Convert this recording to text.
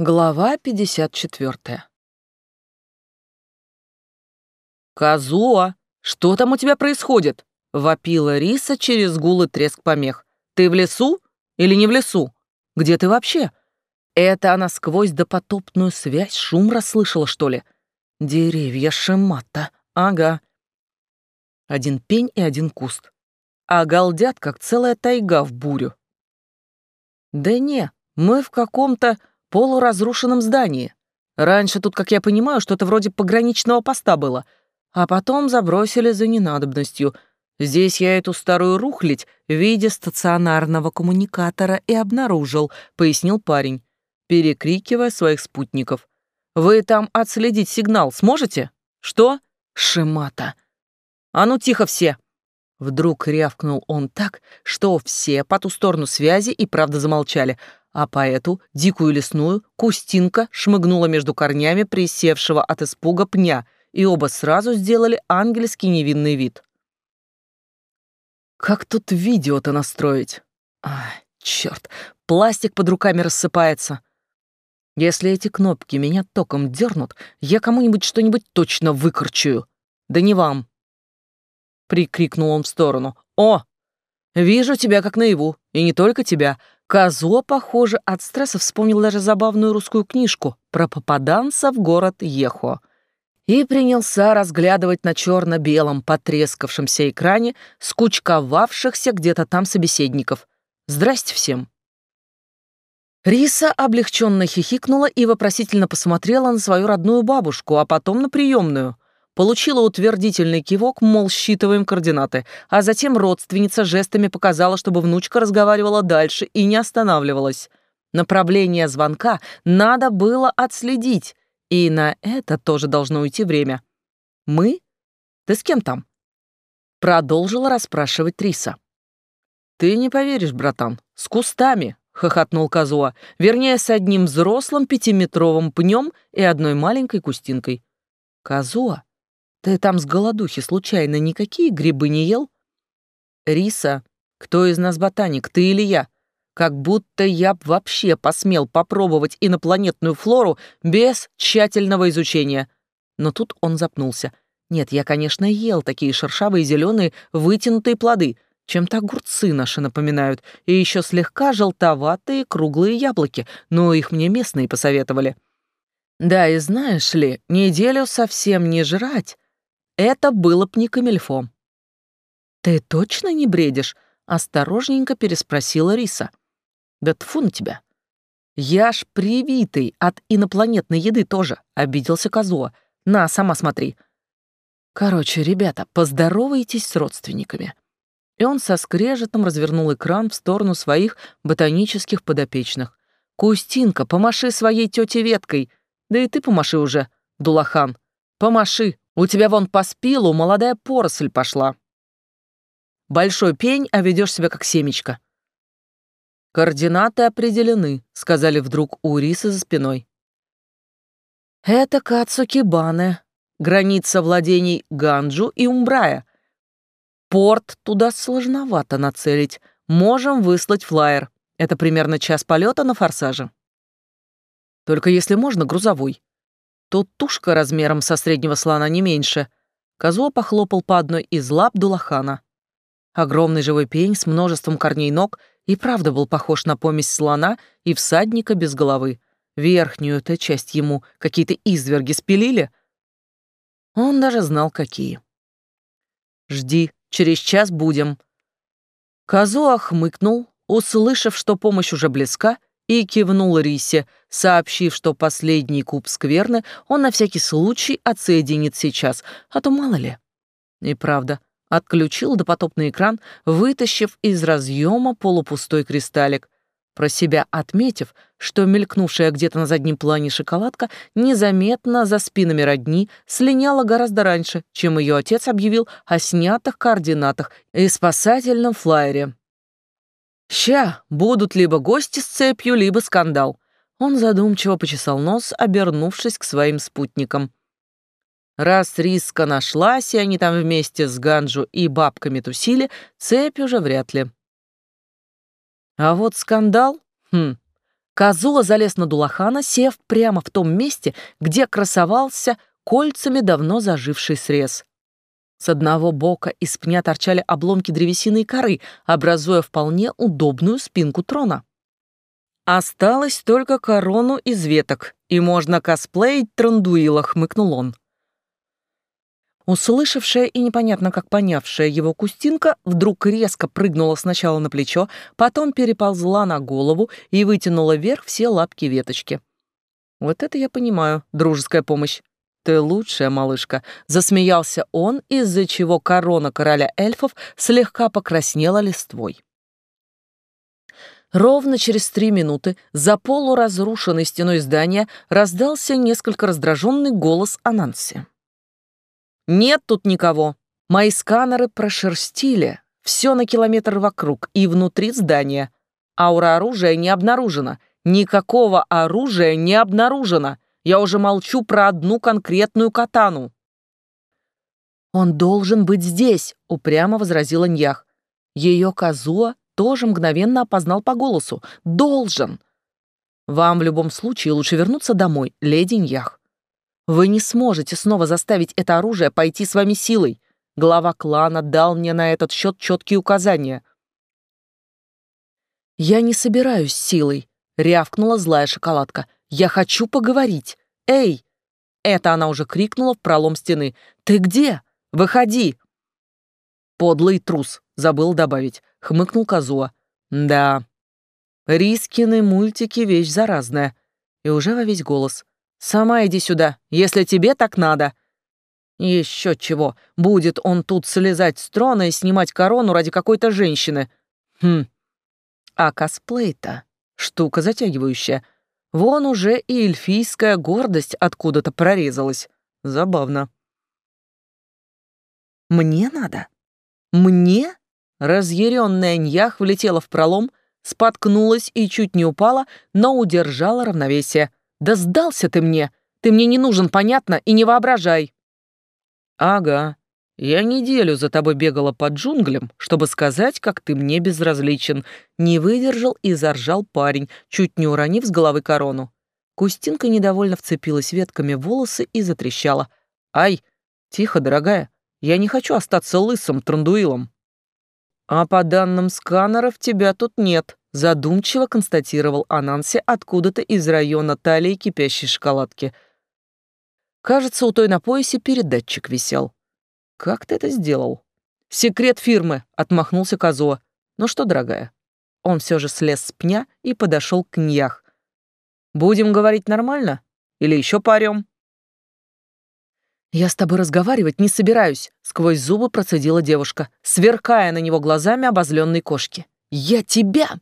Глава 54 «Казуа, что там у тебя происходит?» — вопила Риса через гул и треск помех. «Ты в лесу или не в лесу? Где ты вообще?» Это она сквозь допотопную связь шум расслышала, что ли? Деревья шимата, ага. Один пень и один куст. А галдят, как целая тайга в бурю. Да не, мы в каком-то полуразрушенном здании. Раньше тут, как я понимаю, что-то вроде пограничного поста было, а потом забросили за ненадобностью. Здесь я эту старую рухлядь в виде стационарного коммуникатора и обнаружил, пояснил парень, перекрикивая своих спутников. Вы там отследить сигнал сможете? Что? Шимата. А ну тихо все. Вдруг рявкнул он так, что все по ту сторону связи и правда замолчали — а поэту дикую лесную Кустинка шмыгнула между корнями присевшего от испуга пня, и оба сразу сделали ангельский невинный вид. «Как тут видео-то настроить?» «Ай, черт, пластик под руками рассыпается!» «Если эти кнопки меня током дернут, я кому-нибудь что-нибудь точно выкорчую!» «Да не вам!» — прикрикнул он в сторону. «О! Вижу тебя как наяву, и не только тебя!» Казо, похоже, от стресса вспомнил даже забавную русскую книжку про попаданца в город Ехо и принялся разглядывать на черно-белом потрескавшемся экране скучковавшихся где-то там собеседников. «Здрасте всем!» Риса облегченно хихикнула и вопросительно посмотрела на свою родную бабушку, а потом на приемную. Получила утвердительный кивок, мол, считываем координаты, а затем родственница жестами показала, чтобы внучка разговаривала дальше и не останавливалась. Направление звонка надо было отследить, и на это тоже должно уйти время. «Мы? Ты с кем там?» Продолжила расспрашивать Триса. «Ты не поверишь, братан, с кустами!» — хохотнул Казуа. «Вернее, с одним взрослым пятиметровым пнем и одной маленькой кустинкой». «Казуа, ты там с голодухи случайно никакие грибы не ел? Риса, кто из нас ботаник, ты или я? Как будто я б вообще посмел попробовать инопланетную флору без тщательного изучения. Но тут он запнулся. Нет, я, конечно, ел такие шершавые зеленые вытянутые плоды, чем-то огурцы наши напоминают, и еще слегка желтоватые круглые яблоки, но их мне местные посоветовали. Да, и знаешь ли, неделю совсем не жрать, это было б не камельфом. «Ты точно не бредишь?» — осторожненько переспросила Риса. «Да тфун на тебя!» «Я ж привитый от инопланетной еды тоже», — обиделся Козуа. «На, сама смотри». «Короче, ребята, поздоровайтесь с родственниками». И он со скрежетом развернул экран в сторону своих ботанических подопечных. «Кустинка, помаши своей тете веткой! Да и ты помаши уже, Дулахан!» Помаши, у тебя вон по спилу молодая поросль пошла. Большой пень, а ведешь себя как семечко. Координаты определены, сказали вдруг у Риса за спиной. Это Кацукибане, граница владений Ганджу и Умбрая. Порт туда сложновато нацелить. Можем выслать флайер. Это примерно час полета на форсаже. Только если можно, грузовой. Тут тушка размером со среднего слона не меньше. Козло похлопал по одной из лап Дулахана. Огромный живой пень с множеством корней ног и правда был похож на помесь слона и всадника без головы. Верхнюю-то часть ему какие-то изверги спилили. Он даже знал, какие. «Жди, через час будем». Казуа хмыкнул, услышав, что помощь уже близка, и кивнул Рисе, сообщив, что последний куб скверны он на всякий случай отсоединит сейчас, а то мало ли. И правда, отключил допотопный экран, вытащив из разъема полупустой кристаллик, про себя отметив, что мелькнувшая где-то на заднем плане шоколадка незаметно за спинами родни слиняла гораздо раньше, чем ее отец объявил о снятых координатах и спасательном флайере. Ща будут либо гости с цепью, либо скандал. Он задумчиво почесал нос, обернувшись к своим спутникам. Раз риска нашлась, и они там вместе с Ганджу и бабками тусили, цепь уже вряд ли. А вот скандал? Хм. Козула залез на Дулахана, сев прямо в том месте, где красовался кольцами давно заживший срез. С одного бока из пня торчали обломки древесины и коры, образуя вполне удобную спинку трона. «Осталось только корону из веток, и можно косплеить трандуила», — хмыкнул он. Услышавшая и непонятно как понявшая его кустинка вдруг резко прыгнула сначала на плечо, потом переползла на голову и вытянула вверх все лапки веточки. «Вот это я понимаю, дружеская помощь ты лучшая малышка», — засмеялся он, из-за чего корона короля эльфов слегка покраснела листвой. Ровно через три минуты за полуразрушенной стеной здания раздался несколько раздраженный голос Ананси. «Нет тут никого. Мои сканеры прошерстили все на километр вокруг и внутри здания. Аура оружия не обнаружена. Никакого оружия не обнаружено. Я уже молчу про одну конкретную катану». «Он должен быть здесь», — упрямо возразил Ньях. Ее Казуа тоже мгновенно опознал по голосу. «Должен!» «Вам в любом случае лучше вернуться домой, леди Ньях. Вы не сможете снова заставить это оружие пойти с вами силой. Глава клана дал мне на этот счет четкие указания». «Я не собираюсь силой», — рявкнула злая шоколадка. Я хочу поговорить. Эй!» Это она уже крикнула в пролом стены. «Ты где? Выходи!» «Подлый трус!» — забыл добавить. Хмыкнул Казуа. «Да. Рискины мультики — вещь заразная». И уже во весь голос. «Сама иди сюда, если тебе так надо!» Еще чего, будет он тут слезать с трона и снимать корону ради какой-то женщины. Хм. А косплей-то штука затягивающая. Вон уже и эльфийская гордость откуда-то прорезалась. Забавно. «Мне надо? Мне?» Разъяренная Ньях влетела в пролом, споткнулась и чуть не упала, но удержала равновесие. «Да сдался ты мне! Ты мне не нужен, понятно, и не воображай!» «Ага, я неделю за тобой бегала под джунглям, чтобы сказать, как ты мне безразличен. Не выдержал и заржал парень, чуть не уронив с головы корону. Кустинка недовольно вцепилась ветками в волосы и затрещала. «Ай, тихо, дорогая, я не хочу остаться лысым трандуилом». «А по данным сканеров тебя тут нет», — задумчиво констатировал Ананси откуда-то из района талии кипящей шоколадки. Кажется, у той на поясе передатчик висел. «Как ты это сделал?» «Секрет фирмы», — отмахнулся Козуа. «Ну что, дорогая?» Он все же слез с пня и подошел к Ньях. «Будем говорить нормально? Или еще парем?» «Я с тобой разговаривать не собираюсь», — сквозь зубы процедила девушка, сверкая на него глазами обозленной кошки. «Я тебя!»